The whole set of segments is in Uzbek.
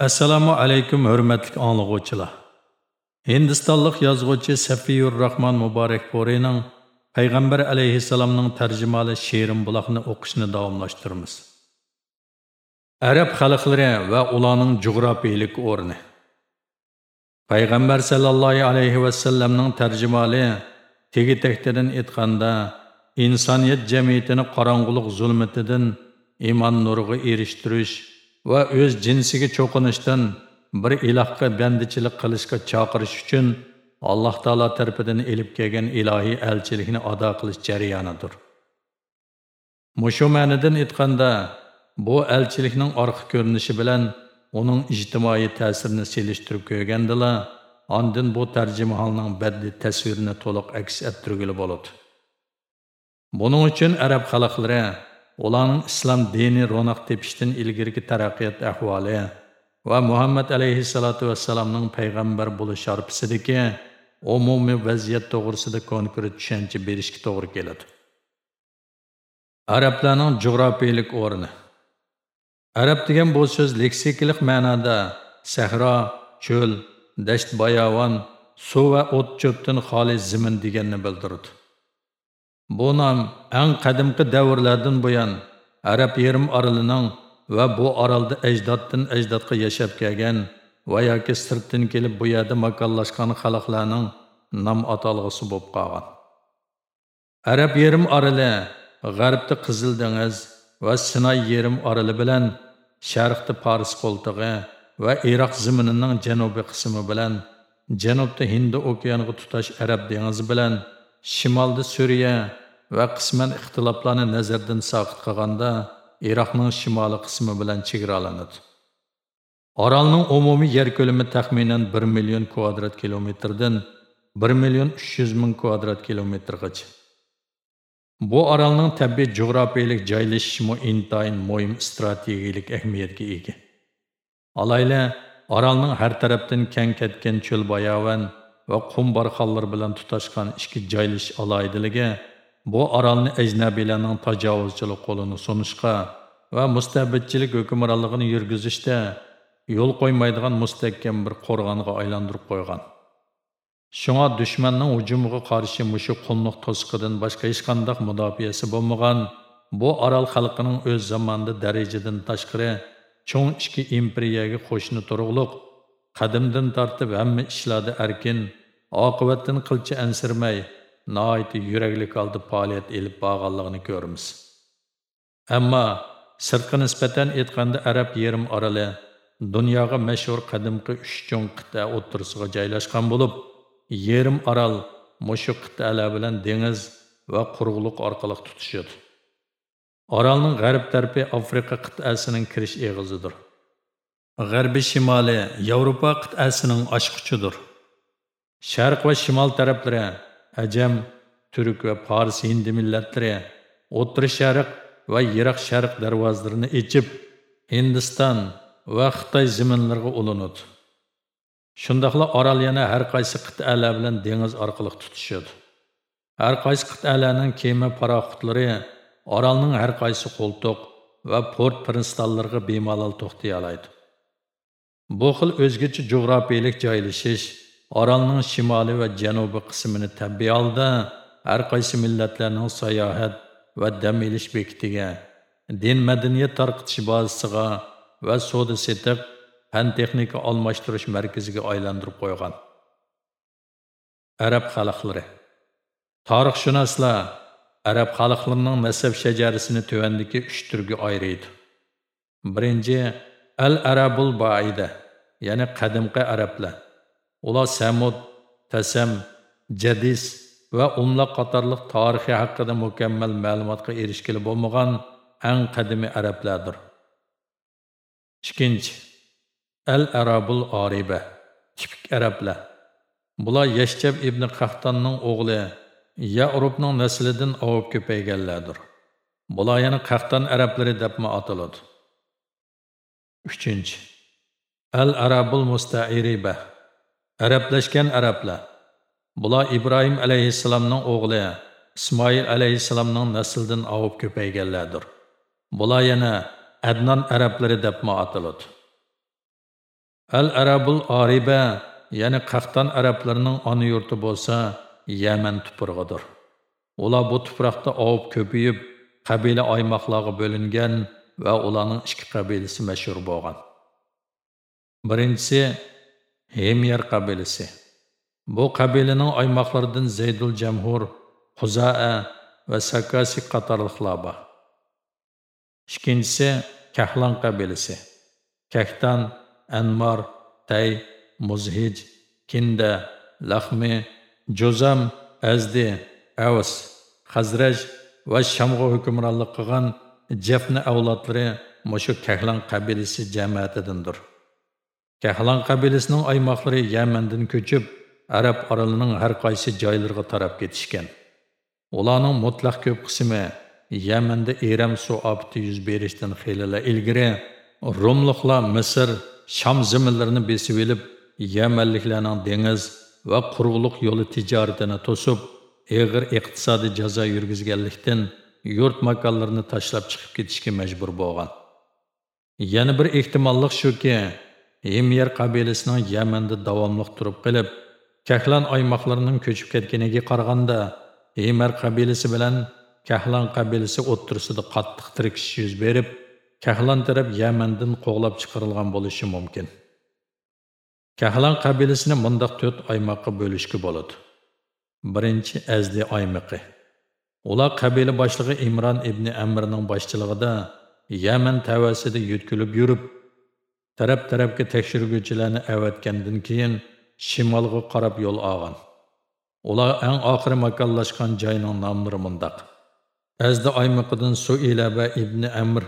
Assalomu alaykum hurmatli anglag'uvchilar. Hindistonlik yozuvchi Safiyur Rahman Muborak Porining Payg'ambar alayhissalomning tarjimali she'rim buloqni o'qishni davomlashtiramiz. Arab xalqlari va ularning jug'rofiylik o'rni. Payg'ambar sallallohu alayhi va sallamning tarjimali tegi taktidan aytganda insoniyat jamiyatini qorong'ulik zulmatidan iymon nuriga erishtirish va o'z jinsiga cho'qinishdan bir ilohga bandichilik qilishga chaqirish uchun alloh taolo tarafidan ilib kelgan ilohiy elchilikni ado qilish jarayonidir. Mushu ma'nidan aytganda bu elchilikning orqa ko'rinishi bilan uning ijtimoiy ta'sirini selishtirib ko'rgandila ondin bu tarjimaholning badli tasvirini to'liq aks ettirgili bo'ladi. Buning uchun arab xalqlari ularning islom dini ro'naq tepishdan ilgirgi taraqqiyot ahvoli va muhammad alayhissalotu vassalomning payg'ambar bo'lish sharpisidagi umumiy vaziyat to'g'risida konkret tushuncha berishga to'g'ri keladi. Arablarning jug'rofiylik o'rni. Arab degan bu so'z leksikalik ma'noda sahro cho'l dasht bayovon suv va o't cho'pdan xoli zimin deganni bildiradi Bu nam ən qədimki dəvrlərdən buyan Ərəb yerim aralının və bu oralda ajdoddan ajdodga yashab kelgan va yoki sirtdan kelib bu yerdə makonlashgan xalqlarning nam atalğısı bo'lib qolgan. Ərəb yerim aralı g'arbda Qizil dengiz va Sinay yerim aralı bilan sharqda Fors qo'ltig'i va Iroq ziminining janubiy qismi bilan janubda Hind okeaniga tutash Arab dengizi bilan shimolda Suriya va qisman ixtiloflarni nazardan soqit qilganda Iroqning shimoli qismi bilan chegaralanadi. Orolning umumiy yer ko'lami taxminan 1 million kvadrat kilometrdan 1 million 300 ming kvadrat kilometrgacha. Bu orolning tabiiy jo'grafiyalik joylashishi intayin muhim strategik ahamiyatga ega. Alayla orolning har tarafdan keng ketgan cho'l bayovan va qum barxanlar bilan tutashgan ichki joylish aloydiligi bu orolni ajnabiylarning tajovuzchilik qo'lini sunishga va mustabidchilik hukmronligini yurgizishda yo'l qo'ymaydigan mustahkam bir qo'rg'onga aylantirib qo'ygan. Shunga dushmanning hujumiga qarshi mushu qumliq to'siqidan boshqa hech qandaq mudofiasi bo'lmagan bu orol xalqining o'z zamonida darajadan tashqari cho'ng ichki imperiyaga qo'shni turug'liq qadimdan tortib hamma ishlarda erkin oqibatdan qilcha ansirmay noiti yuraklik oldi faoliyat elib borganligini ko'ramiz. Ammo sirtqi nisbatan aytganda arab yerim orali dunyoga mashhur qadimgi uch cho'ng qit'a o'ttirisiga joylashgan bo'lib yerim orol mushu qit'alar bilan dengiz va quruqliq orqali tutishadi. Orolning g'arb tarafi afrika qit'asining kirish eg'izidir. G'arbiy shimoli yevropa qit'asining ochqichidir sharq va shimol taraflari ajam turk va Paris hindi millatlari o'tri sharq va yiroq sharq dərvazlarını ichib hindiston va xitoy ziminlərə ulanadi Şundaqla oral yana har qaysi qit'alar bilan dengiz orqali tutishadi. Har qaysi qit'alarning kema paraxutları oralning har qaysi qoltuq va port prinstonlariga bemalol to'xtay oladi. Bu xil o'zgacha jo'grafiyalik joylashish Orolning shimoliy va janubiy qismini tabiiy holda har qaysi millatlarning sayohat va dam olish bekitiga, din madaniyat tarqitish bazasiga va savdo setiq fan texnika almashtirish markaziga aylantirib qo'ygan. Arab xalqlari Tarixshunoslar Arab xalqlarining nasab shajarasini tuvandagi 3 turga ayiradi. Birinchi Al-Arabul Baida, ya'ni qadimgi arablar. Ular Samud, Tasam, Jadis va umlaq qatorliq tarixi haqida mukammal ma'lumotga erishgili bo'lmagan eng qadimiy arablardir. Ikkinchi, Al-Arabul Ariba, tipik arablar. Bular Yashjab ibn Qahtonning o'g'li Ya'rubning naslidan ovib ko'payganlardir. Bular yana Qahton arablari deb ataladi. 3. Al-Arabul Musta'iriba Ərəbləşkən ərəblər. Bular İbrahim əleyhissalamның oğlu İsmail əleyhissalamның nəsildən avıb köpəygənlərdir. Bular yana Adnan ərəbləri dəb atılır. al arabul oriba ya'ni qahton arablarining ona yurti bo'lsa yaman tuprog'idir ular bu tuproqda ovib ko'payib qabila oymoqlarga bo'lingan va ularning ikki qabilasi mashhur bo'lgan birinchisi hemyer qabilasi bu qabilaning oymoqlaridan zaydul jamhur Xuzaa va Sakasi qatorliqlar bor. Ikkinchisi Kahlan qabilasi. Kahtan, Anmar, Tay, Muzhij, Kinda, Lahmi, Jozam, Azdi, Avs, Xazraj va Shamg'a hukmronlik qilgan Jafni avlodlari mushu Kahlan qabilasi jamiyatidandir. Кәхлан qabilasining аймақлары Yamandan ko'chib, Arab orolining har qaysi joylariga tarab ketishgan. Ularning mutlaq ko'p qismi Yamanda Ирем су апты yuz berishdan xeylilar ilgari Rumliqlar Misr, Sham zaminlarini besib olib, Yamanliklarning dengiz va quruqliq yo'li tijoratini to'sib, og'ir iqtisodiy jazo yurgizganlikdan yurt makonlarini tashlab chiqib ketishga majbur bo'lgan. Yana bir ehtimollik shuki, Himyer qabilasining Yamanda davomli turib qilib, Kahlan oymoqlarining ko'chib ketganiga qaraganda Heymer qabilasi bilan Kahlan qabilasi o'ttirisida qattiq tirkish yuz berib, Kahlan taraf Yamandan qo'g'lab chiqarilgan bo'lishi mumkin. Kahlan qabilasini mundaq 4 oymoqqa bo'lishga bo'ladi. Birinchi Azdi oymoqi. Ular qabila boshlig'i Imron ibn Amrning boshchiligida Yaman tavasida yutkilib taraf-tarafga tekshiruvchilarni avatgandan keyin shimolga qarab yo'l olgan. Ular eng oxiri makonlashgan joyning nomlari mundoq Azdi oymiqidan Suilaba ibn Amr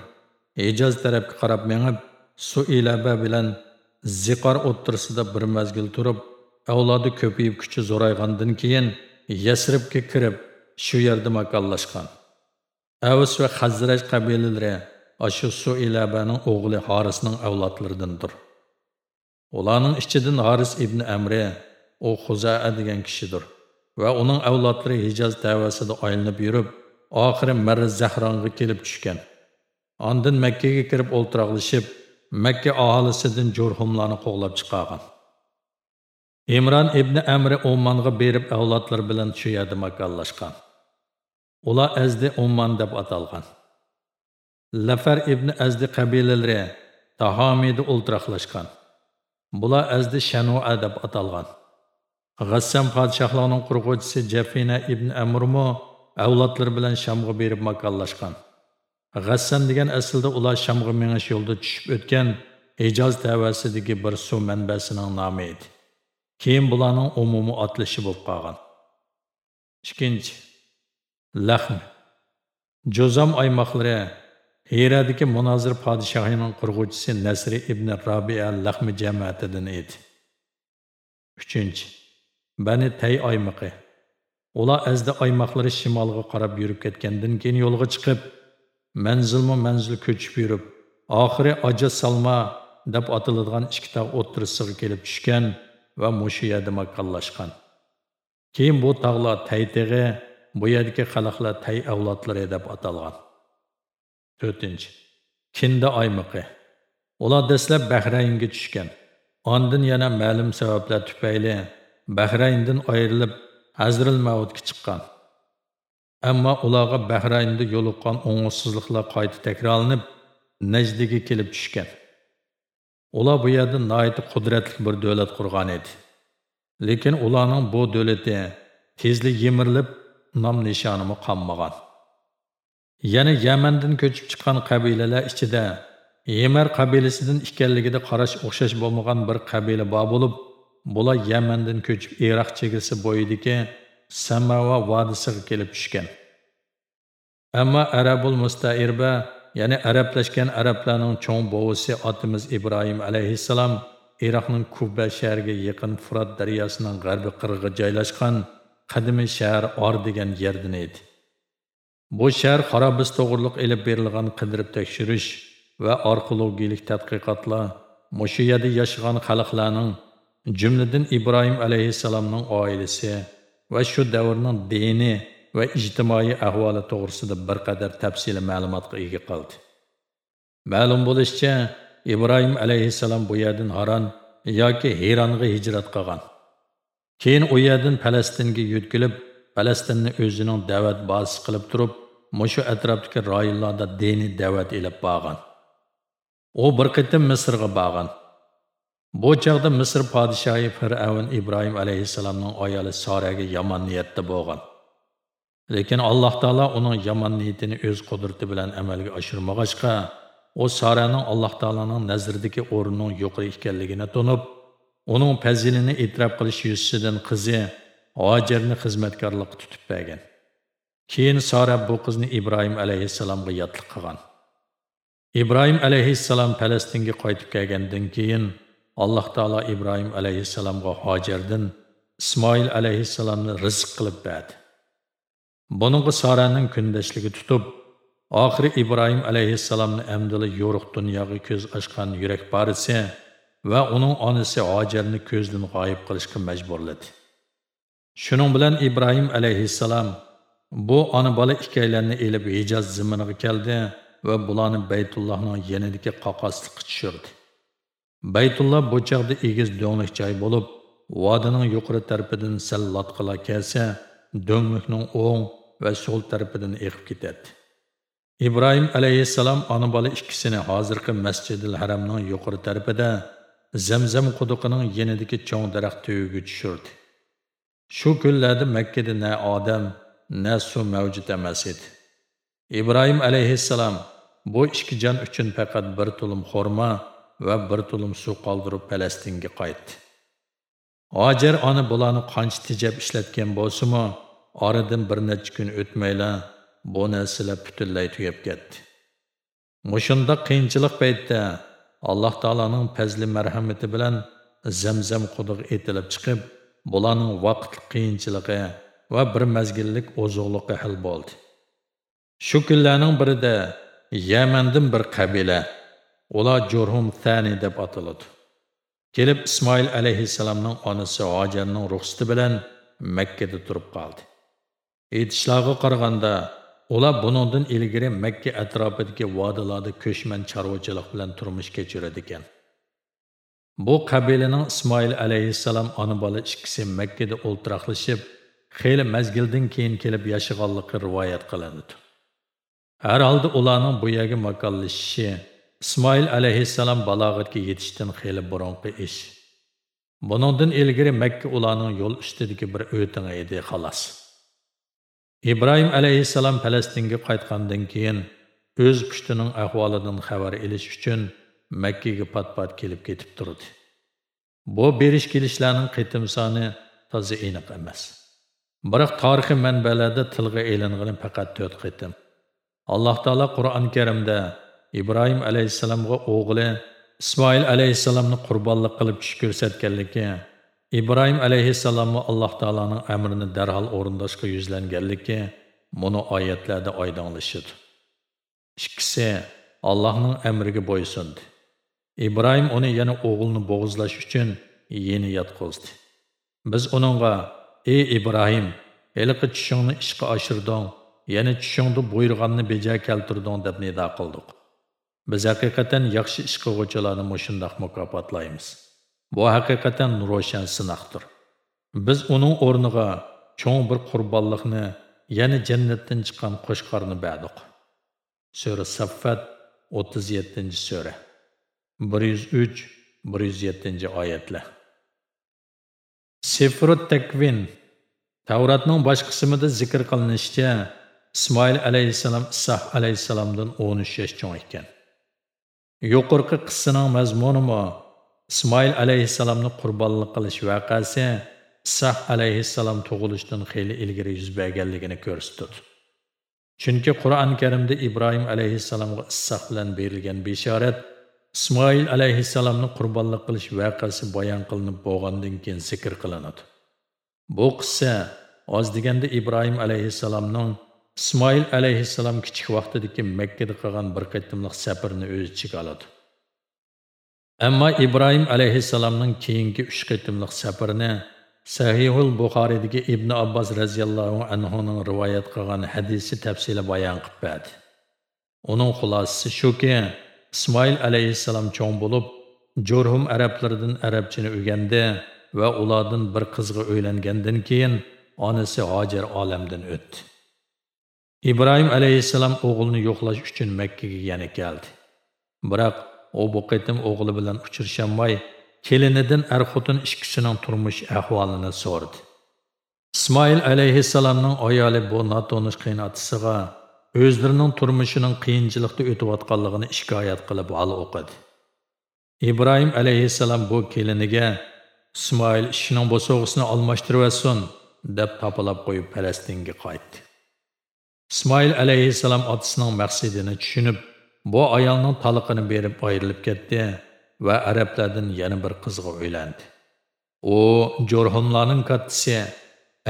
hijoz tarafga qarab mengib, Suilaba bilan Ziqor o'ttirsida bir mazgil turib, avlodi ko'payib kuchi zo'raygandan keyin Yasribga kirib, shu yerda makonlashgan. Avs va Xazraj qabilalari aşı su iləbənin o'g'li Harisning avlodlaridandir. Ularning ichidan Haris ibn Amri, o Xuzaa degan kishidir. va uning avlodlari Hijoz davasida aylanib yurib, oxiri Marr Zahronga kelib tushgan. Ondan Makkaga kirib o'ltiroqlashib, Makka aholisidan jo'rhumlarni qo'g'lab chiqargan. Imron ibn Amri Ummonga berib avlodlar bilan shu yerda makonlashgan. Ular Azdi Ummon deb atalgan. Lafar ibn Azdi qabilalari Tahamida o'ltiroqlashgan. Bular Azdi Shanua deb atalgan. G'assam podshohlarning qurg'uvchisi Jafina ibn Amrmo avlodlari bilan Shamga berib makonlashgan. G'assam degan aslida ular Shamga mengish yo'lda tushib o'tgan Hijoz tavasidagi bir suv manbasining nomi edi. Keyin bularning umumi otlishi bo'lib qolgan. Ikkinchi Lahm Jozam aymoqlari Hiradagi munozir podshohining qurg'uvchisi Nasri ibn Rabi'a Lahmi jamoatidan edi. 3. Bani Tay oymiqi. Ular azda oymoqlari shimolga qarab yurib ketgandan keyin yo'lga chiqib, manzilma manzil ko'chib yurib, oxiri Aja Salma deb atiladigan ikkita tog' o'ttirisiga kelib tushgan va mushu yerda makonlashgan. Keyin bu tog'lar Tay tig'i, bu yerdagi xalqlar Tay avlodlari deb atalgan. 4. Kinda oymoqi. Ular dastlab Bahraynga tushgan. Ondan yana ma'lum sabablar tufayli Bahrayndan ayrilib Hazril Mavudga chiqqan. Ammo ularga Bahraynda yo'liqqan o'ng'ishsizliklar qayta takrorlanib, Najdiga kelib tushgan. Ular bu yerda nihoyatda qudratli bir davlat qurgan edi. Lekin ularning bu davlati tezlik yemirilib, nom nishonimi qolmagan. Yana Yamandan ko'chib chiqqan qabilalar ichida yemar qabilasidan ekanligida qarash o'xshash bo'lmagan bir qabila bor bo'lib, bular Yamandan ko'chib Iroq chegarasi bo'yidagi Samava vodisiga kelib tushgan. Ammo Arabul Mustairba, ya'ni arablashgan arablarning cho'ng bovisi otimiz Ibrohim alayhissalom Iroqning kubba shahriga yaqin Furat daryosining g'arbiy qirg'i joylashgan qadimiy shahar Or degan yerdan edi. Bu shahar xarobis to'g'riliq elib berilgan qidirib tekshirish va arxeologik tadqiqotlar mushu yaşıqan yashagan cümlədən jumladan ibrohim ailəsi oilasi va shu davrning dini va ijtimoiy ahvoli to'g'risida bir qadar tafsili ma'lumotga ega qoldi ma'lum bo'lishicha ibrohim alayhissalom bu yerdan haron yoki Hironga hijrat qilgan. Keyin u yerdan Falastinga yo'tkilib, Falastinni o'zining da'vat bazasi qilib turib, mushu atrofdagi rayonlarda diniy da'vat elib borgan. U bir qitim Misrga borgan. Bu chaqda Misr podshohi Fir'avn Ibrohim alayhissalomning ayoli Soraga yomon niyatda bo'lgan. Lekin Alloh taolo uning yomon niyatini o'z qudrati bilan amalga oshirmag'achqa, u Soraning Alloh taoloning nazridagi o'rnining yuqori ekanligini tunib, uning fazilini e'tirof qilish yuzasidan qizi Hojarni xizmatkorlikqa tutib bergan. Keyin Sara bu qizni Ibrohim alayhissalomga yotliq qilgan. Ibrohim alayhissalom Falastinga qaytib kelgandan keyin Alloh taolo Ibrohim alayhissalomga Hojardan Ismoil alayhissalomni rizq qilib berdi. Buningga Soraning kundashligi tutib, oxiri Ibrohim alayhissalomni amdili yo'riq dunyoga ko'z ochgan yurak barisi va uning onasi Hojarni ko'zdan g'oyib qilishga majburladi. Shuning bilan Ibrohim alayhissalom bu ona bola ikkalarni elib Hijaz ziminiga keldi va bularni Baytullohning yanidagi qoqosliqqa tushirdi. Baytulloh bu chaqda egiz do'nglik joy bo'lib, vodining yuqori tarafidan sallot qila kelsa, do'nglikning o'ng va so'l tarafidan eqib ketadi. İbrahim alayhisalom ona bola ikkisini hozirgi Masjidil Haramning yuqori tarafida Zamzam quduqining yanidagi cho'ng daraxt tuyiga tushirdi. Shu kunlarda Makkada na odam, na suv mavjud emas edi. İbrahim alayhissalom bu ikki jon uchun faqat bir tulum xurmo va bir tulum suv qoldirib Falastinga qaytdi. Hojar ona bularni qancha tejab ishlatgan bo'lsa-mu, oradan bir necha kun o'tmayla bu narsalar butunlay tugab ketdi. Mushunda qiyinchilik paytda Alloh taolaning fazli marhamati bilan Zamzam quduq etilib chiqib, bularning vaqt qiyinchiligi va bir mazgillik ozuqliqqa hal bo'ldi. Shu kunlarning birida Yamandan bir qabila, ular Jurhum Thani deb ataladi. Kelib Ismoil alayhissalomning onasi Hojarning ruxsati bilan Makka da turib qoldi. Aytishlarga qaraganda, ular buningdan ilgari Makka atrofidagi vodilarda ko'chman chorvachilik bilan turmush kechirar ekan. Bu qabilaning Ismoil alayhissalom ona bola ikkisi Makkada o'ltiraqlashib, xeyli mazgildan keyin kelib yashaganligi rivoyat qilinadi. Har holda ularning bu yagi makonlashishi ismoil alayhissalom balog'atga yetishdan xeyli burunqi ish. Buningdan ilgari Makka ularning yo'l ustidagi bir o'tinga edi xolos. ibrohim alayhissalom Falastinga qaytgandan keyin o'z pushtining ahvolidan xabar olish uchun Makkaga pat-pat kelib ketib turdi. Bu berish kelishlarning qitim soni toza aniq emas. Biroq tarixiy manbalarda tilga e'lingani faqat 4 qitim. alloh taolo Qur'on karimda ibrohim alayhisalomga o'g'li ismoil alayhissalomni qurbonlik qilib tush ko'rsatganligi ibrohim alayhissalomni alloh taolaning amrini darhol o'rindashga yuzlanganligi buni oyatlarda oydinlashadi ikkisi allohning amriga bo'ysundi ibrohim uni yana o'g'lini bo'g'izlash uchun yeni yotqizdi biz uningga ey ibrohim heliqi tushingni ishga oshirding yana tushingda buyurganni beja keltirding deb nido qildik biz haqiqatan yaxshi ish qilg'uvchilarni mushundoq mukofotlaymiz bu haqiqatan ro'shan sinoqdir biz uning o'rniga cho'ng bir qurbonliqni yana jannatdan chiqqan qo'shqorni berdik sura saffat 37 sura. 103 107 oyatlar. Sefrut Takvin Tavratning bosh qismida zikr qilinishicha Ismoil alayhissalom İshaq alayhissalomdan 13 yosh cho'ng ekan. Yuqorqi qissaning mazmuni mo Ismoil alayhissalomni qurbonlik qilish vaqasi Ishaq alayhissalom tug'ilishdan xeyli ilgari yuz berganligini ko'rsatadi. Chunki Qur'on Karimda Ibrohim alayhissalomga Ishaq bilan berilgan bishorat İsmail alayhissalomni qurbonlik qilish voqeasi bayon qilinib bo'lgandan keyin zikr qilinadi. Bu qissa oz deganda ibrohim alayhissalomning ismoil alayhissalom kichik vaqtidagi Makkada qilgan bir qatimliq safarni o'z ichiga oladi. Ammo Ibrohim alayhissalomning keyingi uch qatimliq safarini Sahihul Buxoriydagi Ibn Abbos radhiyallohu anhuning rivoyat qilgan hadisi tafsili bayon qilib berdi. Uning xulosasi shuki, İsmoil alayhissalom cho'ng bo'lib, jo'rhum arablardan arabchini o'rgandi va ulardan bir qizga uylangandan keyin onasi Hojar olamdan o'tdi. İbrahim alayhissalom o'g'lini yo'qlash uchun Makkaga yana keldi. Biroq u bu qitim o'g'li bilan uchrasholmay, kelinidan er xotin ikkisining turmush ahvolini so'radi. İsmoil alayhissalomning ayoli bu notonish qiynotisiga o'zlarining turmushining qiyinchilikda o'tayotganligini shikoyat qilib hol o'qidi. İbrahim alayhissalom bu keliniga ismoil ishining bo'sog'isini almashtirib olsin deb topilab qo'yib Falastinga qaytdi. ismoil alayhissalom otasining maqsadini tushunib, bu ayolning taliqini berib ayrilib ketdi va arablardan yana bir qizga uylandi. U Jorhumlarning kattasi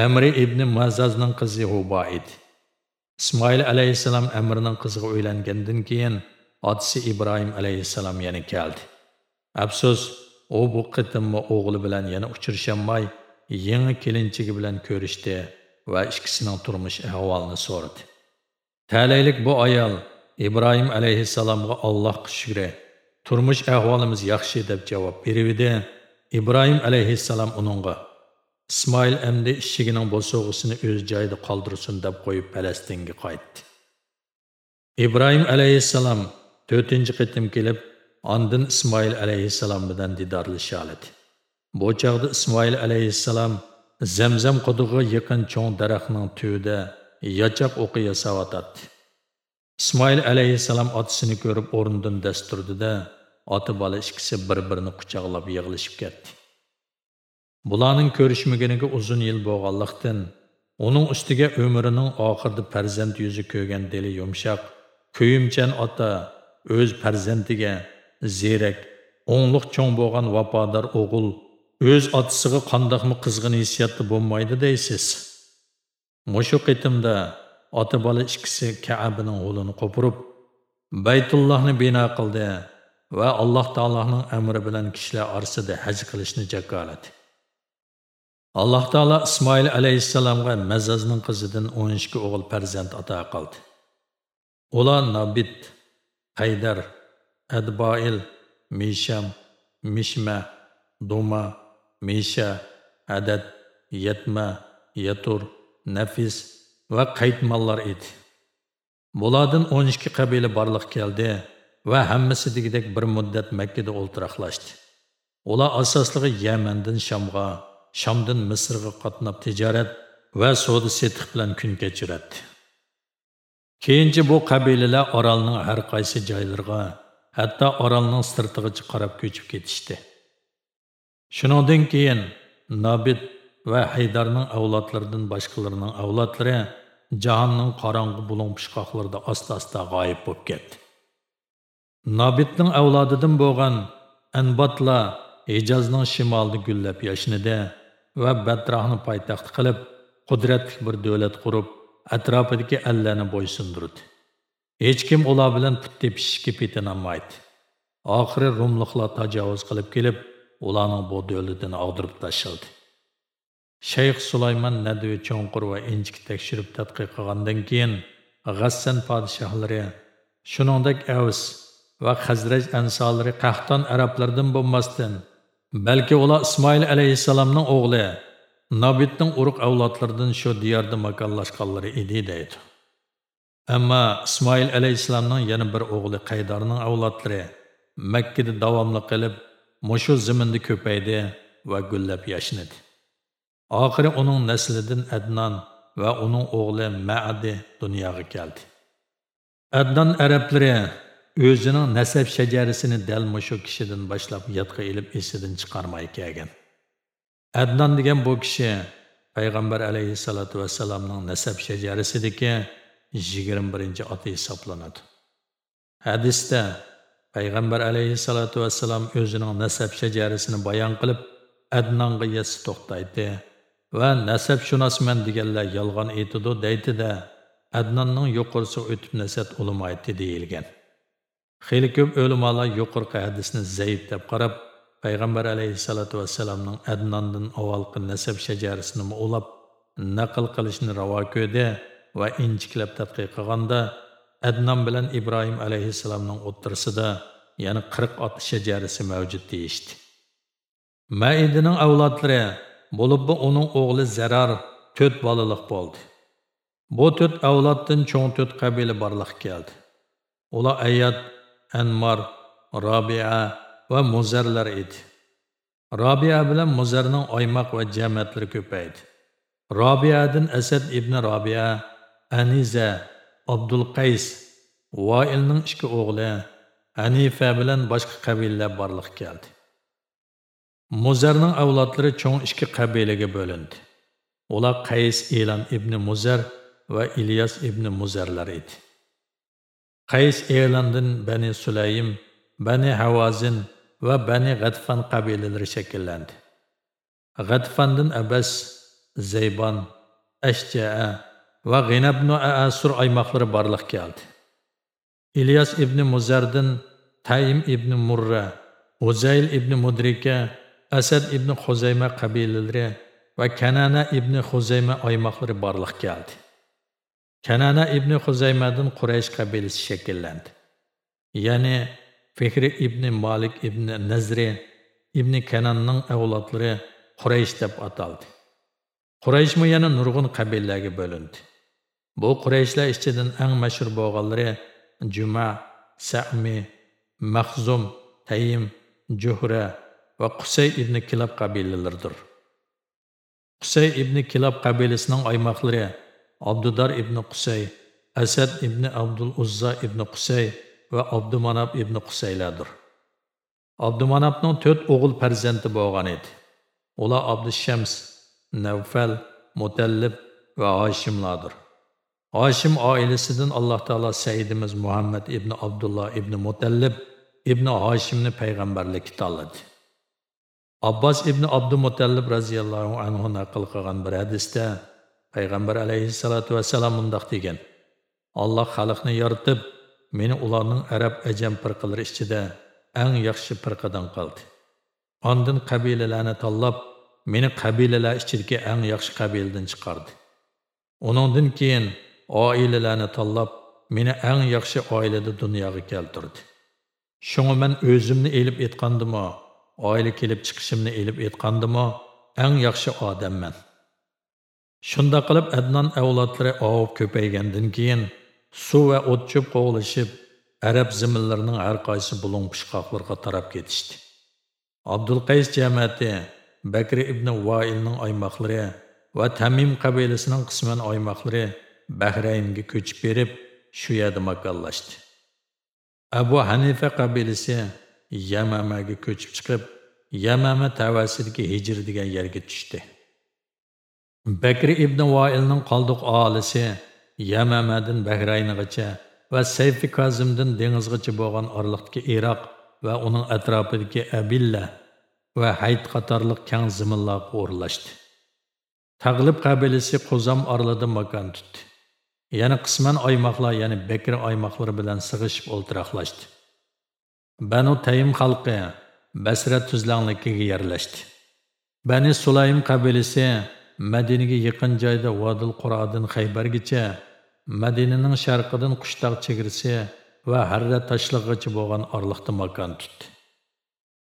Amri ibn Mazazning qizi Huba edi. İsmail aleyhisselam Amrning qiziga uylangandan keyin otasi İbrahim aleyhisselam yana keldi. Afsus, o bu qitimmi oğlu bilan yana uçuruşanmay, yeni kelinchigi bilan ko'rishdi va ikkisining turmuş ahvolini sordu. Talaylik bu ayal İbrahim alayhissalomga Allah shukri, turmuş ahvolimiz yaxshi deb javob berdi. İbrahim aleyhisselam uningga İsmoil endi ishigining bo'sog'isini o'z joyida qoldirsin deb qo'yib Falastinga qaytdi. İbrahim alayhissalom 4-chi qitim kelib, ondan İsmoil alayhissalom bilan didorlashaladi. Bu chaqda İsmoil alayhissalom Zamzam qudugi yaqin cho'ng daraxtning tuvida yochoq o'qi yasavotadi. İsmoil alayhissalom otasini ko'rib o'rnidan dasturdi-da, ota bola ikkisi bir-birini quchoqlab yig'ilishib ketdi. Bularning ko'rishmaganiga uzun yil bo'lganlikdan, uning ustiga umrining oxirida farzand yuzi ko'rgan dili yumshoq, kuyimchan ota o'z farzandiga zerak, o'nliq cho'ng bo'lgan vafodor o'g'il o'z otasiga qandoqmi qizg'in hissiyatda bo'lmaydi deysiz. Mushu qitimda ota bola ikkisi Ka'baning yo'lini qo'pirib, Baytullohni bino qildi va Alloh taoloning amri bilan kishilar orasida haj qilishni jakoladi. Alloh taolo Ismoil alayhissalomga Mazazning qizidan 12 o'g'il farzand ato qildi. Ular Nabit, haydar Adboil, Misham, Mishma, Duma, Misha, Adad, Yetma, Yatur, Nafis va qaytmonlar edi. Bulardan 12 qabila barliq keldi va hammasi degidek bir muddat Makkada o'ltiraqlashdi. Ular asosligi Yamandan Shamga, Шамдан Мисрга qatnab тижарат ва сауда сетиқ билан кун кечират. Keyinchi бу қабилалар orolning ҳар қайси жойларига, hatto orolning sirtig'iga qarab ko'chib ketishdi. Shuningdan keyin Nabit va Haydarning avlodlaridan boshqalarining avlodlari jahonning qorong'u bulung pishqoqlarida asta-asta g'oyib bo'lib ketdi. Nabitning avlodidan bo'lgan Anbatla Hijozning shimolida gullab яшнида va Batrahni poytaxt qilib, qudratli bir davlat qurib, atrofidagi allarni bo'ysundirdi. Hech kim ular bilan put tepishishga petinolmaydi. Oxiri Rumliqlar tajovuz qilib kelib, ularning bu davlatini og'dirib tashladi. Shayx Sulaymon Nadvi cho'nqur va inchik tekshirib tadqiq qilgandan keyin G'assan podshohlari, shuningdek Avs va Xazraj ansolari Qahton arablardan bo'lmasdan, balki ular Ismoil alayhissalomning o'g'li Nabitning urug' avlodlaridan shu diyorda makonlashganlari edi deydi. Ammo Ismoil alayhissalomning yana bir o'g'li Qaydorning avlodlari Makkada davomli qilib, мұшу зімінді ko'paydi va gullab yashnadi. Oxiri uning naslidan Adnan va uning o'g'li Мәәді dunyoga keldi. Adnan arablari o'zining nasab shajarasini dal mushu kishidan boshlab yodga ilib esidan chiqarmay kelgan. Adnan degan bu kishi payg'ambar alayhissalotu vassalamning nasab shajarasidagi 21 oti hisoblanadi. Hadisda payg'ambar alayhissalotu vassalam o'zining nasab shajarasini bayon qilib, Adnonga yetsi to'xtaydi va nasabshunosman deganlar yolg'on aytidi deydida Adnonning yuqorisi o'tib nasab ulamaydi deyilgan. Xeyli ko'p ulamolar yuqurqa hadisni zaif deb qarab, payg'ambar alayhissalatu vassalamning Adnondan avvalgi nasab shajarasini ulab naql qilishni ravo ko'rdi va injiklab tadqiq qilganda Adnan bilan Ibrohim alayhissalomning o'ttirisida ya'ni 40 ot shajarasi mavjud deyishdi. Maidining avlodlari bo'lib bu uning o'g'li Zarar 4 bolaliq bo'ldi. Bu 4 avloddan cho'ng 4 qabila borliq keldi. Ular Ayat, anmor robia va Muzarlar edi. robia bilan Muzarning oymoq va jamiyatlari ko'paydi. Robiyadan Asad ibn Robiya, Aniza, Abdul Qays, Voilning ikki o'g'li Hanifa bilan boshqa qabilalar borliq keldi. Muzarning avlodlari cho'ng ikki qabilaga bo'lindi. Ular Qays Elan ibn Muzar va ilyos ibn Muzarlar edi. Qays Elandin Bani Sulaym, Bani Havazin va Bani G'atfan qabilalari shakllandi. G'atfandan Abbas, Zayban, Ashja'a va G'inabnu Asur aymoqlari borliq keldi. İlyas ibn Muzardin, Taym ibn Murra, Uzayl ibn Mudrika, Asad ibn Xuzayma qabilalari va Kanana ibn Xuzayma oymoqlari borliq keldi. Kanana ibn Huzaymadan Quraysh qabilasi shakllandi. Ya'ni Fihri ibn Malik ibn Nazri ibn Kananning avlodlari Quraysh deb ataldi. Qurayshmi yana nurg'un qabilalarga bo'lindi. Bu Qurayshlar ichidan eng mashhur bo'lganlari Juma, Sa'mi, Mahzum, Taym, Juhra va Qusay ibn Kilab qabilalaridir. Qusay ibn Kilab qabilasining oymoqlari Abdudar ibn Qusay, Asad ibn Abdul Uzza ibn Qusay va Abdumanab ibn Qusaylardir. Abdumanabning 4 o'g'il farzandi bo'lgan edi. Ular Abdushams, Navfal, Mutallib va Hashimlardir. Hashim oilasidan Alloh taolo Sayyidimiz Muhammad ibn Abdullah ibn Mutallib ibn Hashimni payg'ambarlikka tanladi. Abbos ibn Abdumutallib radhiyallohu anhu naql qilgan bir hadisda payg'ambar alayhissalotu vassalam mundoq degan: Alloh xalqni yaratib, meni ularning arab ajam firqalari ichida eng yaxshi firqadan qildi. Ondan qabilalarni tanlab, meni qabilalar ichidagi eng yaxshi qabiladan chiqardi. Uningdan keyin oilalarni tanlab, meni eng yaxshi oilada dunyoga keltirdi. Shunga men o'zimni elib aytgandimmi, oila kelib chiqishimni elib aytgandimmi, eng yaxshi odamman. Shunda qilib Adnan avlodlari ovib ko'paygandan keyin suv va o't cho'p qo'g'lashib, arab ziminlarining har qaysi bulung pishqoqlarga tarab ketishdi. Abdul Qays jamiyati Bakri ibn Vailning oymoqlari va Tamim qabilasining qisman oymoqlari Bahraynga ko'chib berib, shu yerda Ямәмәге Abu Hanifa qabilasi Yamamaga ko'chib chiqib, ерге түшті. Бәкір ибн Ваилның қалдық алысы Ямамадын Бәхрайныгача ва Сайфи Казимдин деңизгача болған арлыктагы Ирак ва уның атрафыдагы Абилла ва Хайт қатарлық кең зиминларга орынлашты. Тағлиб қабилесі Қозам арлыда макан тутты. Яны қысман аймақлар, яны Бәкір аймақлары билан сығышып олтырақлашты. Бану Тайм халқы Басра түзләңлікіге ерләшті. Бәні Сулайым қабилесі Мәдинеге якын жайда Вадил Құрадан Хайбаргача, Мәдиненің шарқыдан құштақ чегірсе ва Харра ташлығычы болған арлықты макан тұтты.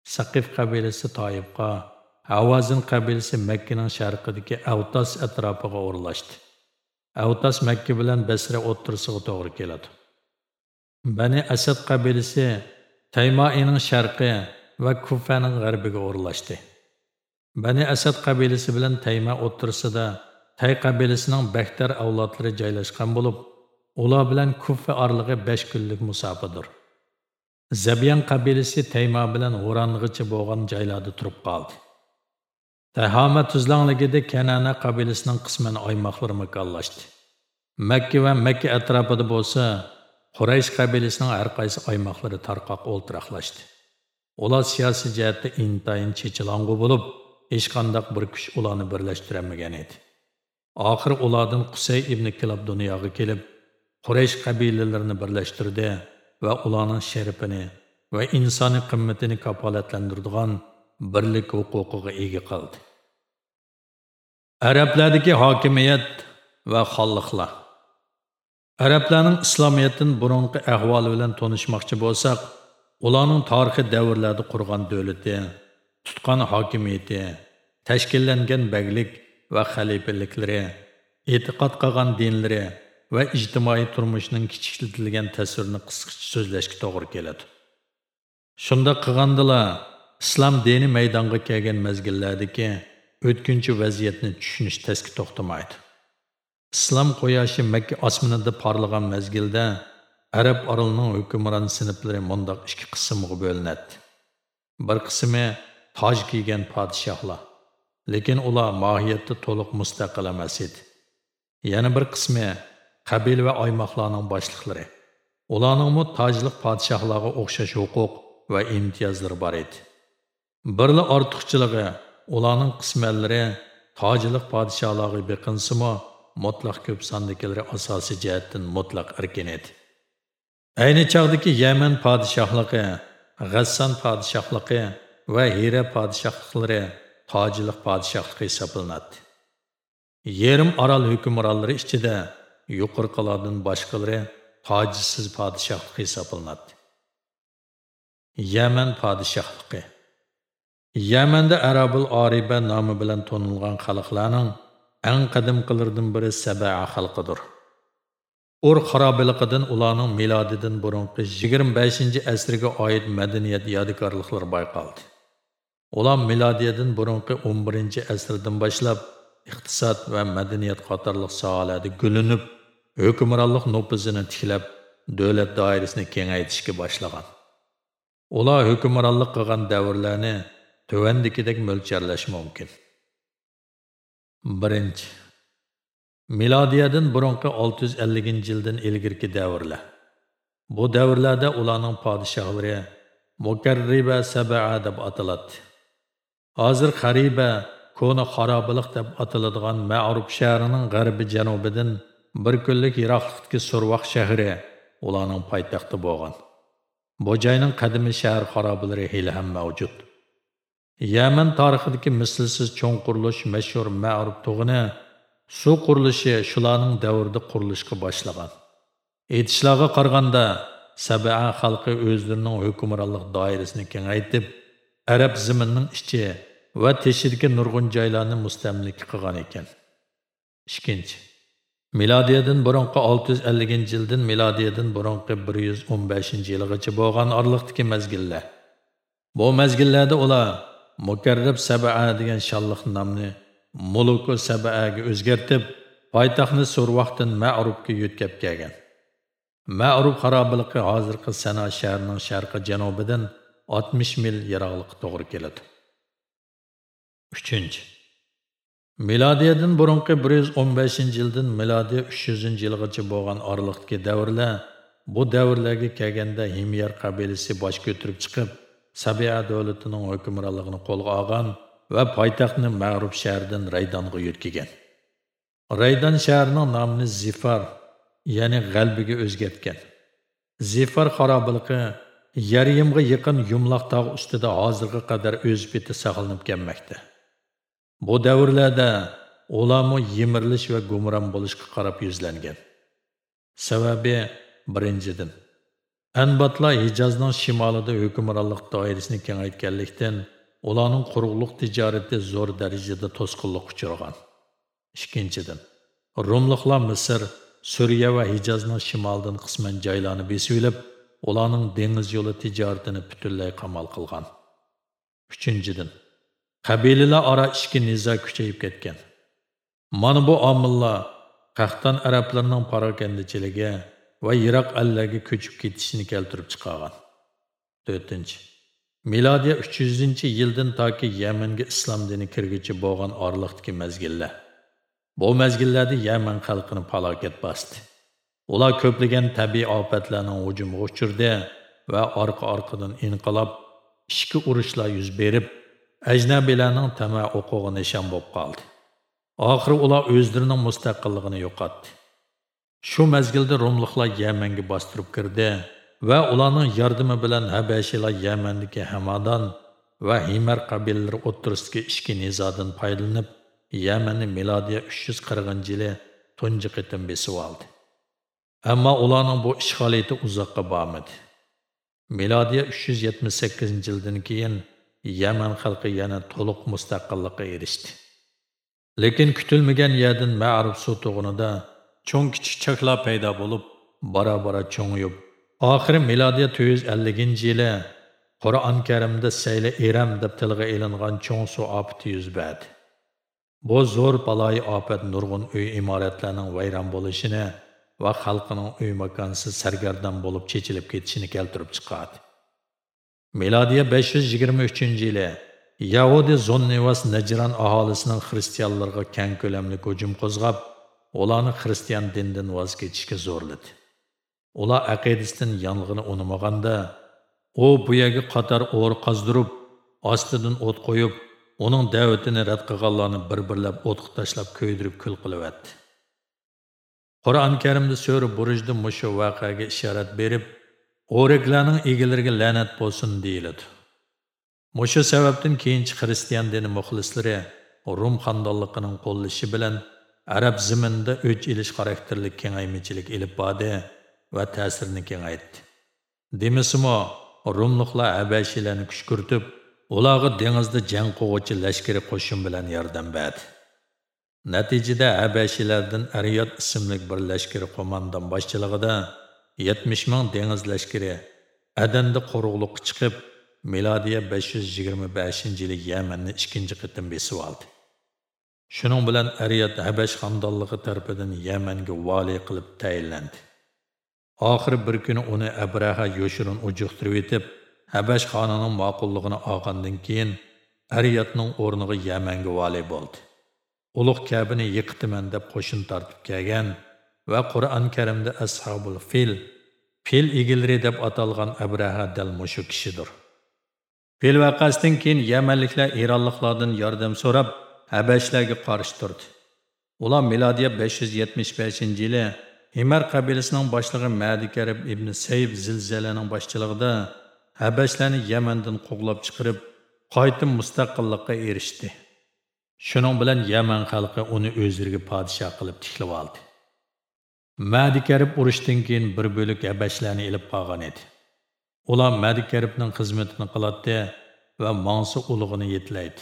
Сақиф қабелесі Тайыпқа, Авазин қабелесі Мәккенің шарқыдеке Әутас әтрапыға орылашты. Әутас Мәкке білән Бәсірі отырсығы тоғыр келеді. Бәні Асад қабелесі Таймаиның шарқы ва Куфаның ғарбіге орылашты. Bəni Əsəd qəbiləsi ilə Təymə oturusida Təy qəbiləsinin Bəkdər avladları yerləşən olub, ular ilə Kufa arlığı 5 günlük musafədir. Zəbiyan qəbiləsi Təymə ilə Horanlığıcı bolğan yerlərdə turub qaldı. Təhama tuzlanlığında Kənana qəbiləsinin qismən aymaqları məkallaşdı. Məkkə və Məkkə ətrafında bolsa, Qurayş qəbiləsinin hər qaysı aymaqları tarqaq oltıraqlaşdı. Ular siyasi cəhətdə intayın çeçilangı olub, hech qanday bir kuch ularni birlashtiramagan edi. Oxir ulardan Qusay ibn Kilab dunyoga kelib, Quraysh qabilalarini birlashtirdi va ularning sharafini va insoniy qimmatini kafolatlantiradigan birlik huquqiga ega qildi. Arablardagi hokimiyat va xonliqlar Arablarning islomiyatdan әхвалы ahvoli bilan tanishmoqchi bo'lsak, ularning tarixiy davrlarda qurgan tutqan tutgan hokimiyati, tashkillangan baglik va xalifaliklari, e'tiqod qilgan dinlari va ijtimoiy turmushning kichiklatilgan tasvirini qisqacha so'zlashga to'g'ri keladi. Shunda qilgandila islom dini maydonga kelgan mezgillardagi o'tkinchi vaziyatni tushunish tasga to'xtamaydi. islom quyoshi Makka osmonida porlagan mazgilda arab orolining hukmron sinflari mundoq ikki qismga bo'linadi. Bir qismi تاج kiygan podshohlar, lekin ular mohiyatda to'liq mustaqil emas edi. Yana bir qismi qabil va oymoqlarning boshliqlari. Ularning tojliq podshohlarga o'xshash huquq va imtiyozlari bor edi. Birli ortiqchiligi ularning qismanlari tojliq podshohlarga beqinsimi, mutlaq ko'p sondakilari asosiy jihatdan mutlaq erkin edi. Ayni chog'dagi Yaman podshohligi, G'assan podshohligi va Hira podshohliklari tojliq podshohligi hisoblanadi. Yerim orol hukmronlari ichida yuqorqilardan boshqalari tojsiz podshohlik hisoblanadi. Yaman podshohligi Yamanda Arabul Ariba nomi bilan tonilgan xalqlarning eng qadimqilaridan biri Sabaa xalqidir. Ur xarobiliqidan ularning milodidan burunqi 25 asrga oid madaniyat yodikorliklari bayqaldi. Ular milodiyadan burunqi 11 asrdan boshlab iqtisod va madaniyat qatorliq sohalarda gulinib, hukmronlik nupuzini tiklab, davlat doirasini kengaytirishga boshlagan. Ular hukmronlik qilgan davrlarni tuvandikidek mo'lcharlash mumkin. 1. Milodiyadan burunqi 650 yildan ilgirki davrlar. Bu davrlarda ularning podshohlari Mukarriba Sabaa deb ataladi. Hozir Xariba Kona xarobilik deb ataladigan Ma'ruf shahrining g'arbi janubidan bir kunlik yiroqlikdagi Survaq shahri ularning poytaxti bo'lgan. Bu joyning qadimiy shahar xarobilari hali ham mavjud. Yaman tarixidagi mislsiz cho'ng qurilish mashhur Ma'ruf tug'ini suv qurilishi shularning davrida qurilishga boshlagan. Aytishlarga qaraganda Sabaa xalqi o'zlarining hukmronlik doirasini kengaytirib, arab zaminining ichi va teshidagi nurg'un joylarni mustamlik qilgan ekan. Ikkinchi. Milodiyadan burunqi 650 yildan milodiyadan burunqi 115 yilgacha bo'lgan oraliqdagi mazgillar. Bu mazgillarda ular Mukarrab Sabaa degan shalliq nomni Muluku Sabaaga o'zgartib, poytaxtni Survaqdan Ma'rubga yetkab kelgan. Ma'rub xarobiligi hozirgi Sana shahrining sharqi janubidan 60 mil yiroqlikka to'g'ri keladi. 3. Milodiyadan burunqi 115-yildan milodiy 300-yilgacha bo'lgan oraliqdagi davrlar bu davrlarga kelganda Himyar qabilasi bosh ko'tarib chiqib, Sabiya davlatining hukmronligini qo'lga olgan va poytaxtni mag'rub shahridan Raydonga yo'tkigan. Raydon shahrining nomini Zifar, ya'ni g'albiga o'zgartgan. Zifar xarobiligi Yarimga yaqin yumloq tog' ustida hozirga qadar o'z beti saqlanib kelmoqda. Bu davrlarda ularmu yimirilish va gumron bo'lishga qarab yuzlangan. Sababi birinchidan Anbatlar Hijozning shimolida hukmronlik doirasini kengaytganlikdan ularning quruqlik tijorati zo'r darajada to'sqinlik uchragan. Ikkinchidan, Rumliklar Misr, Suriya va Hijozning shimolidan qisman joylarni besib ularning dengiz yo'li tijoratini butunlay qamal qilgan. Uchinchidan, qabilalar ora ichki nizo kuchayib ketgan. Mana bu omillar Qahton arablarning parokandichiligi va yiroq allarga ko'chib ketishini keltirib chiqargan. 4. Milodiya 300-yildan toki Yamanga islom dini kirgichi bo'lgan orliqdagi mazgillar Bu mazgillarda Yaman xalqini falokat bosdi. Ular ko'plagan tabiiy ofatlarning hujumiga uchirdi va orqa-orqadan inqilob, ichki urushlar yuz berib, ajnabilarning tama o'qug'i nishon bo'lib qoldi. Oxiri ular o'zlarining mustaqilligini yo'qotdi. Shu mazgilda rumliqlar Yamanga bostirib kirdi va ularning yordami bilan Habashilar Yamandagi hamadon va Himar qabilalari o'tirisidagi ichki nizodan foydalanib, Yamanni milodiya 340 yili tunji qitim besib oldi. Ammo ularning bu ishg'oliyati uzoqqa bormadi. milodiya 378 yildan keyin Yaman xalqi yana to'liq mustaqillikqa erishdi. Lekin kutilmagan yerdan ma'ruf suv to'g'inida cho'ng kichik chaklar paydo bo'lib, bora-bora cho'ngib, oxiri milodiy 450 yili Qur'on Karimda Sayli Eram deb tilga elingan cho'ng suv ofati yuz berdi. Bu zo'r baloyi ofat nurg'un uy imoratlarning vayron bo'lishini va xalqining uy makonsiz sargardon bo'lib chechilib ketishini keltirib chiqardi. Milodiya 523 yili Yahudi Zonnivas Najran aholisining xristianlarga keng ko'lamli hujum qo'zg'ab, ularni xristian dindan voz kechishga zo'rladi. Ular aqidasidan yong'ini unimaganda, u bu yerga qator o'r qazdirib, ostidan o't qo'yib, uning da'vatini rad qilganlarni bir-birlab o'tqa tashlab ko'ydirib kul qilyapti. Qur'on Karimda sura Burujda mushu voqeaga ishorat berib, o'riklarning egalariga la'nat bo'lsin deyiladi. Mushu sababdan keyinchi xristian dini muxlislari Rum xandonligining qo'llashi bilan arab ziminda o'ch ilish xarakterli kengaymichilik ilib bordi va ta'sirini kengaytdi. Demisimi, Rumliklar Habashilarni kuch kiritib, ularga dengizda jang qiluvchi lashkari qo'shin bilan yordam berdi. Natijada Habashilardan Ariyat ismli bir lashkari qo'mondon boshchiligida 70 ming dengiz lashkari Adanda qo'rg'uliqqa chiqib, milodiya 525 yili Yamanni ikkinchi qitim besib oldi. Shuning bilan Ariyat Habash xandonligi tarafidan Yamanga vali qilib tayinlandi. Oxiri bir kuni uni Abraha yo'shirin ujuqtirib etib, Habash xonining ma'qulligini olgandan keyin Ariyatning o'rniga Yamanga vali bo'ldi. Ulug' Kabini yiqitiman deb qo'shin tortib kelgan va Qur'on Karimda Ashabul Fil, Fil egilri deb atalgan Abraha dal mushu kishidir. Fil vaqasidan keyin Yamanliklar Eronliklardan yordam so'rab, Habashlarga qarshi turdi. Ular milodiya 575-yili Himar qabilasining boshlig'i madikarib ibn Sayb zilzalaning boshchiligida Habashlarni Yamandan quvlab chiqarib, qaytib mustaqillikqa erishdi. Shuning bilan Yaman xalqi uni o'zlariga podshoh qilib tiklab oldi. Мәдікәріп ұрыштың кейін бір бөлік әбәшіләні еліп қаған еді. Ола Мәдікәріпнің қызметіні қылатты xizmatini qiladi va Mansu ulug'ini yetlaydi.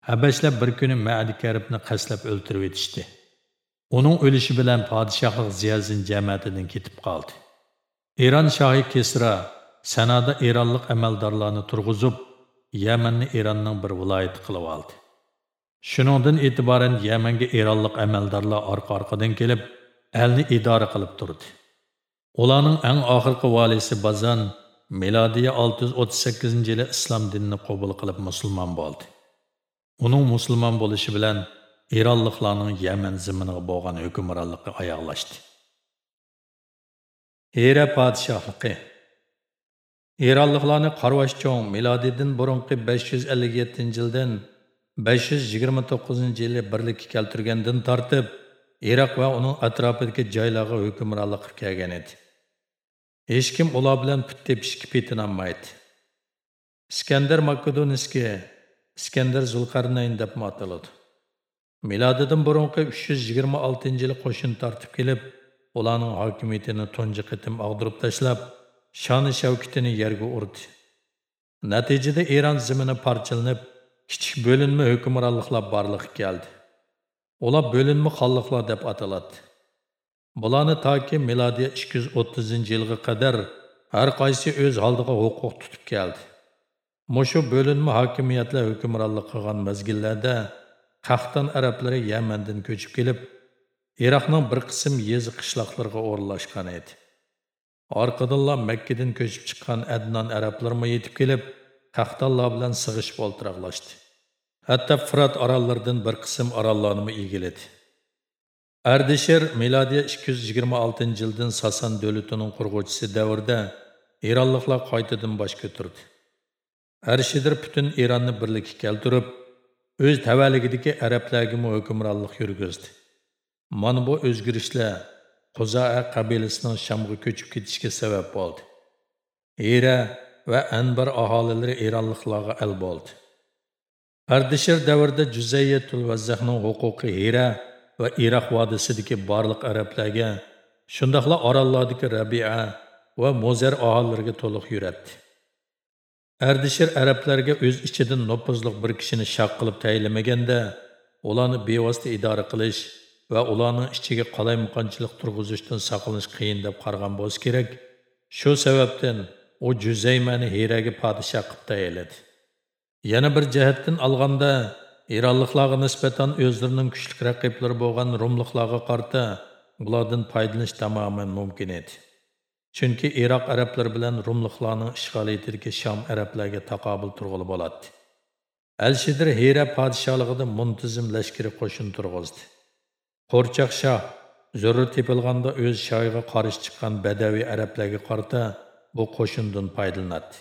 Habashlar bir kuni Madi Karibni qaslab o'ltirib etishdi. Uning o'lishi bilan podshohlik ziyazin jamiyatidan ketib qoldi. Eron shohi Kisra Sanoda Eronlik amaldorlarni turg'izib, Yamanni Eronning bir viloyati qilib oldi. Shuningdan e'tiboran Yamanga Eronlik elni idora qilib turdi. Ularning eng oxirgi valisi Bazan milodiya 638-yili islom dinini qabul qilib musulmon bo'ldi. Uning musulmon bo'lishi bilan Ironliklarning Yaman ziminiga bo'lgan hukmronligi oyoqlashdi. Hira podshohligi Ironliklarni qarvash cho'ng milodidan burunqi 557-yildan 529-yili birlikka keltirgandan tortib Iroq va uning atrofidagi joylarga hukmronlik qilib kelgan edi. Hech kim ular bilan put tepishga petinolmaydi. Iskandar Makedoniyskiy Iskandar Zulqarnayn deb ataladi. Milodidan burunqi 326-yili qo'shin tortib kelib, ularning hokimiyatini tunji qitim og'dirib tashlab, shoni shavkitini yerga urdi. Natijada Eron zimini parchalanib, kichik bo'linma hukmronliklar barliq keldi. Ola bölünmə xallıqlar dəb ataladı. Bulanı ta ki, miladiyə 230-cı ilgə qədər hər qaysi öz haldıqa hüquq tutub gəldi. Muşu bölünmə hakimiyyətlə hökumrallıq qıqan məzgillərdə Qaxtan ərəbləri Yəməndən köçüb gelib, İraqның bir qısım yezi qışlaqlarına orlaşqan idi. Arqadınla Məkkədən köçüb çıxan Ədnan ərəblərmə yetib gelib, Qaxtanla bilən sığış boltıraqlaşdı. Hatto Fırat orollaridan bir qism orollarni egiladi. Ardishir milodiya 226 yildan Sasan davlatining qurg'uvchisi davrida Eronliklar qaytadan bosh ko'tardi. Arshidir butun Eronni birlikka keltirib, o'z tavalligidagi arablarga hukmronlik yurgizdi. Mana bu o'zgarishlar Quzoa qabilasining Shamga ko'chib ketishiga sabab bo'ldi. Era va Anbar aholilari Eronliklarga al bo'ldi. Ardishir davrida Juzayyatul Vazzahning huquqi Hira va Iroq vodisidagi barliq arablarga, shundoqla orollardagi Rabia va Mozar ahallariga to'liq yuratdi. Ardishir arablarga o'z ichidan nopozliq bir kishini shaq qilib tayinlamaganda, ularni bevosita idora qilish va ularning ichiga qalaymuqonchilik turg'izishdan saqlanish qiyin deb qaragan bo'lsa kerak. Shu sababdan u Juzaymani Hiraga podshoh qilib tayinladi. Yana bir jihatdan olganda, İranlıqlarga nisbatan özlərinin kuchli raqiblari bo'lgan Rumliqlarga qarta ulardan foydalanish tamoman mumkin edi. Chunki Iroq arablari bilan Rumliqlarning ishg'oliyatidagi Sham arablarga taqobil turg'ili bo'ladi. Al-Shidir Hira podshohligida muntizim lashkari qo'shin turg'izdi. Qo'rchoq shoh zo'ri tepilganda o'z shoyiga qarshi chiqqan badaviy arablarga qarta bu qo'shindan foydalanadi.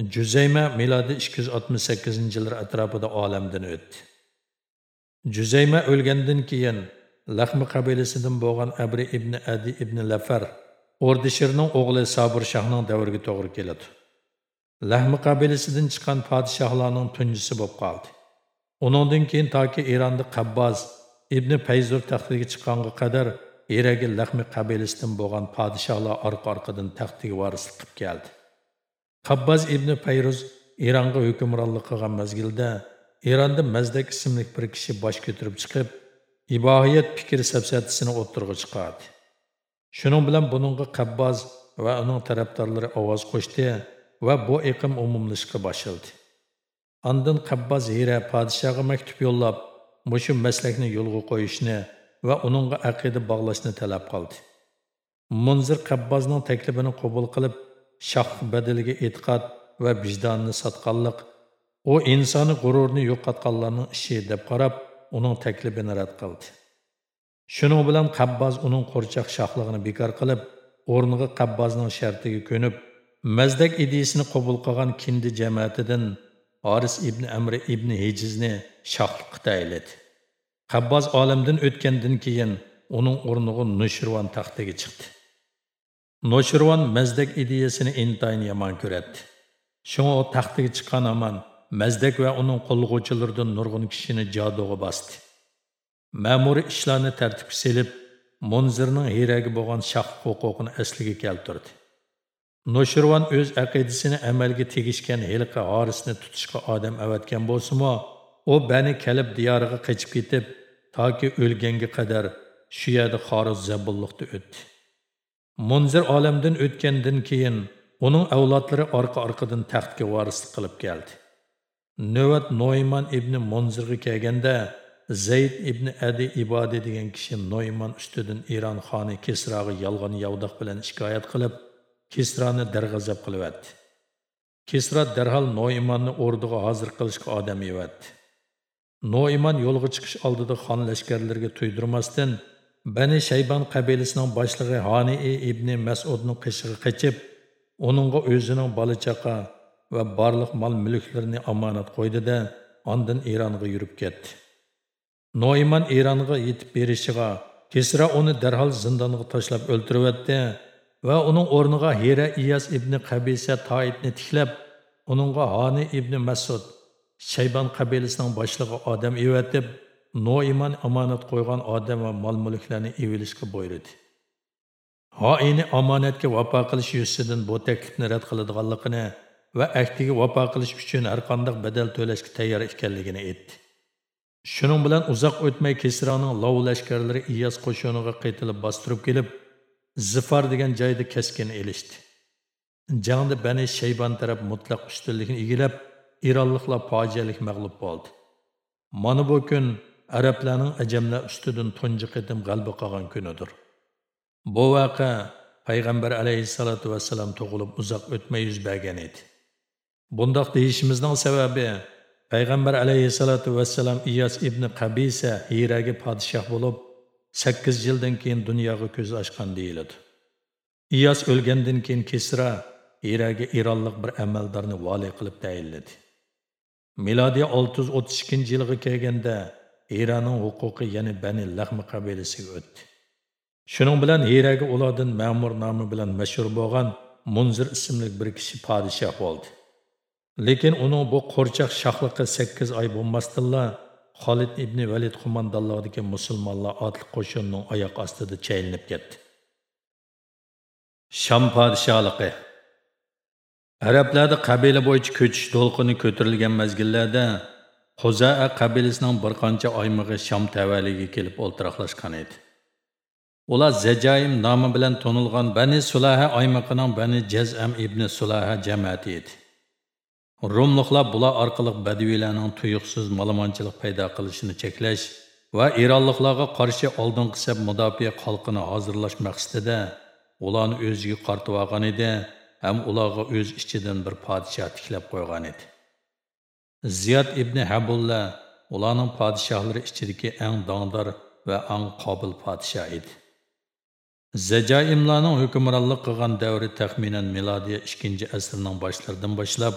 Cüzeyme miladi 268 yıllar atrofida olamdan o'tdi. Cüzeyme ölgenden keyin Lahmi qabilasidan bo'lgan Abri ibn Adi ibn Lafar Ordishirning o'g'li Sabir shohning davriga to'g'ri keladi. Lahmi qabilasidan chiqqan podshohlarning tunjisi bo'lib qoldi. Uningdan keyin toki Eronda Qabboz ibn Fayzur taxtiga chiqqanga qadar Iraga Lahmi qabilasidan bo'lgan podshohlar orqa-orqadan taxtiga varislik qilib keldi. Qabbaz ibn Fayruz Eronga hukmronlik qilgan mezgilda Eronda Mazdak ismli bir kishi bosh ko'tarib chiqib, ibohiyat fikr safsatisini o'ttirg'i chiqardi. Shuning bilan buningga Qabbaz va uning tarafdorlari ovoz qo'shdi va bu iqim umumlashga boshladi. Ondan Qabbaz Hira podshohga maktub yo'llab, mushu maslakni yo'lga qo'yishni va uningga aqida bog'lashni talab qildi. Munzir Qabbozning taklifini qabul qilib, shoh badiliga e'tiqod va vijdonni sotqanlik u insoniy g'ururni yo'qotganlarning ishi deb qarab uning taklifini rad qildi shuning bilan Qabbaz uning qo'rchoq shohligini bekor qilib o'rniga Qabbazning shartiga ko'nib mazdak ideyasini qabul qilgan kindi jamoatidan Haris ibn Amr ibn Hijizni shohlikqa tayinladi. Qabbaz olamdan o'tgandan keyin uning o'rniga Nushirvon taxtiga chiqdi. Noshirvon mazdak ideyasini intayin yomon ko'radi. Shunga u taxtiga chiqqan aman mazdak va uning qo'lg'uvchilaridan nurg'un kishini jadoga bosdi. Ma'muriy ishlarni tartibga selib, Munzirning hiraga bo'lgan shaq huquqini asliga keltirdi. Noshirvon o'z aqidasini amalga tegishgan Hilqa Harisni tutishga odam avatgan bo'lsa-mu, u Bani kelib diyoriga qochib ketib, toki o'lganga qadar shu yerda Xoriz zabulliqda o'tdi. Munzir olamdan o'tgandan keyin uning avlodlari orqa-orqadan taxtga varislik qilib keldi. Navbat Noyman ibn Munzirga kelganda Zayd ibn Adi Ibadi degan kishi Noyman ustidan Iron xoni Kisroga yolg'on yavdoq bilan shikoyat qilib, Kisroni darg'azab qilyapti. Kisra darhol Noymanni o'rdiga hozir qilishga odam yevatdi. Noyman yo'lga chiqish oldida xon lashkarlariga tuydirmasdan Bani Shayban qabilasining boshlig'i Hani e ibn Mas'udning qishig'i qochib, uningga o'zining bola chaqa va barliq mol mulklarini amanat qo'ydi-da, ondan Eronga yurib ketdi. Noiman Eronga yetib berishiga Kisra uni darhol zindonga tashlab o'ldirib o'ltiribdi va uning o'rniga Hira Iyas ibn Qabisa Toibni tiklab, uningga Hani ibn Mas'ud Shayban qabilasining boshlig'i odam evatib noiman omonat qo'ygan odam va mol mulklarni evilishga buyurdi. Hoini omonatga vafo qilish yuzidan bu taklifni rad qiladiganligini va ahdiga vafo qilish uchun har qanday badal to'lashga tayyor ekanligini aytdi. Shuning bilan uzoq o'tmay kesroning lov lashkarlari iyos qo'shiniga qaytilib bostirib kelib zifar degan joyda keskin elishdi. Jangda bani shaybon taraf mutlaq ustunlikni egallab ironliklar fojialik mag'lub bo'ldi. Mana bu kun arablarning ajamlar ustidan tunji qitim g'alba qolgan kunidir. Bu vaqa payg'ambar alayhissalotu vassalam tug'ilib uzoq o'tmay yuz bergan edi. Bundoq deyishimizning sababi payg'ambar alayhissalotu vassalam iyos ibn qabisa hiyraga podshoh bo'lib sakkiz yildan keyin dunyoga ko'z ochgan deyiladi. Iyos o'lgandan keyin kesra hiyraga ironlik bir amaldorni vali qilib tayinladi. Milodiy 632 yilga kelganda Hiraning huquqi yana Bani Lahmi qabilasiga o'tdi. Shuning bilan Hiraga ulardan ma'mur nomi bilan mashhur bo'lgan Munzir ismli bir kishi podshoh bo'ldi. Lekin uning bu qo'rchoq shohligi 8 oy bo'lmasdilla Xolid ibn Valid qo'mondonligidagi musulmonlar otli qo'shinning oyoq ostida chayinib ketdi. Sham podshohligi Arablarda qabila bo'yicha ko'chish to'lqini ko'tarilgan mezgillarda Хузаа қабилесінің бір қанча аймағы Шам tavalligiga келіп олтырақлашқан еді. Ола Зәжайым намы bilan тонылған Бәні Сулаха oymiqining Бәні Джәзәм ibn Сулаха жәмәті еді. Румлықлар бұла арқылық badaviylarning тұйықсыз малыманчылық пайда қылышыны чекләш va Eronliklarga qarshi oldingi sab mudofaa xalqini hozirlash maqsadida ularni o'ziga qartib olgan edi ham ularga o'z ichidan bir podshoh tiklab qo'ygan edi Ziyad ibn habulla ularning podshohlari ichidagi eng dongdor va eng qobil podshoh edi. Zajaimlarning hukmronlik qilgan davri taxminan milodiy 2-asrning boshlaridan boshlab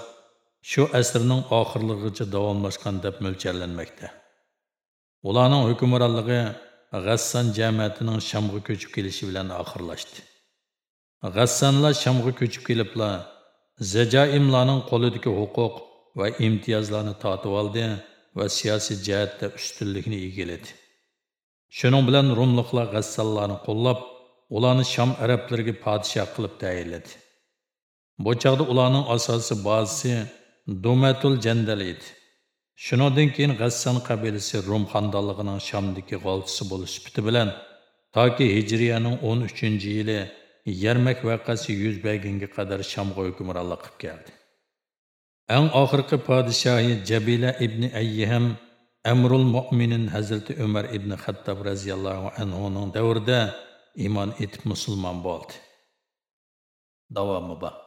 shu asrning oxirligigacha davomlashgan deb mo'ljallanmoqda. Ularning hukmronligi G'assan jamiyatining shamga ko'chib kelishi bilan oxirlashdi. G'assanlar Shamga ko'chib keliblar Zajaimlarning qo'lidagi huquq va imtiyozlarni tortib oldi va siyosiy jihatda ustunlikni egalladi. Shuning bilan rumliqlar G'assanlarni qo'llab, ularni Sham arablariga podshoh qilib tayinladi. Bu chaqda ularning asosiy bazasi dumatul Jandal edi. shundan keyin G'assan qabilasi Rum xandonligining Shamdagi g'olchisi bo'lish sifati bilan toki Hijriyaning 13-yili Yarmak vaqasi yuz berganga qadar Shamga hukmronlik qilib keldi. Eng oxirgi podshohi Jabila ibn Ayyiham Amrul Mu'minin Hazrati Umar ibn Xattob radhiyallohu anhuning davrida iymon etib musulmon bo'ldi. Davomi bor.